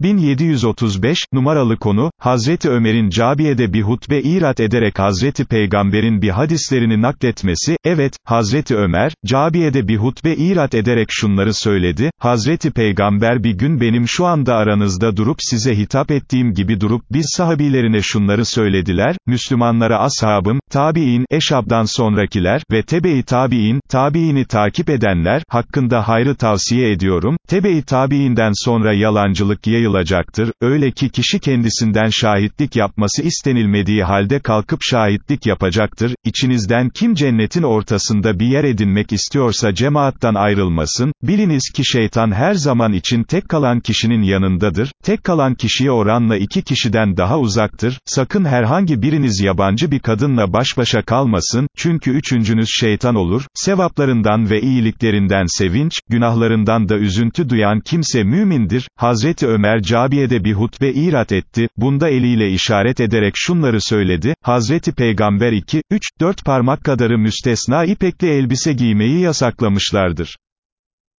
1735, numaralı konu, Hazreti Ömer'in Cabiye'de bir hutbe irat ederek Hazreti Peygamber'in bir hadislerini nakletmesi, evet, Hazreti Ömer, Cabiye'de bir hutbe irat ederek şunları söyledi, Hazreti Peygamber bir gün benim şu anda aranızda durup size hitap ettiğim gibi durup biz sahabilerine şunları söylediler, Müslümanlara ashabım, tabi'in, eşabdan sonrakiler ve tebe-i tabi'in, tabi'ini takip edenler, hakkında hayrı tavsiye ediyorum, tebe-i tabi'inden sonra yalancılık yayılacaktır, öyle ki kişi kendisinden şahitlik yapması istenilmediği halde kalkıp şahitlik yapacaktır, İçinizden kim cennetin ortasında bir yer edinmek istiyorsa cemaattan ayrılmasın, biliniz ki şeytan her zaman için tek kalan kişinin yanındadır, tek kalan kişiye oranla iki kişiden daha uzaktır, sakın herhangi biriniz yabancı bir kadınla baş başa kalmasın, çünkü üçüncünüz şeytan olur, sevaplarından ve iyiliklerinden sevinç, günahlarından da üzüntü duyan kimse mümindir, Hazreti Ömer Cabiye'de bir hutbe irat etti, bunda eliyle işaret ederek şunları söyledi, Hazreti Peygamber 2, 3, 4 parmak kadarı müstesna ipekli elbise giymeyi yasaklamışlardır.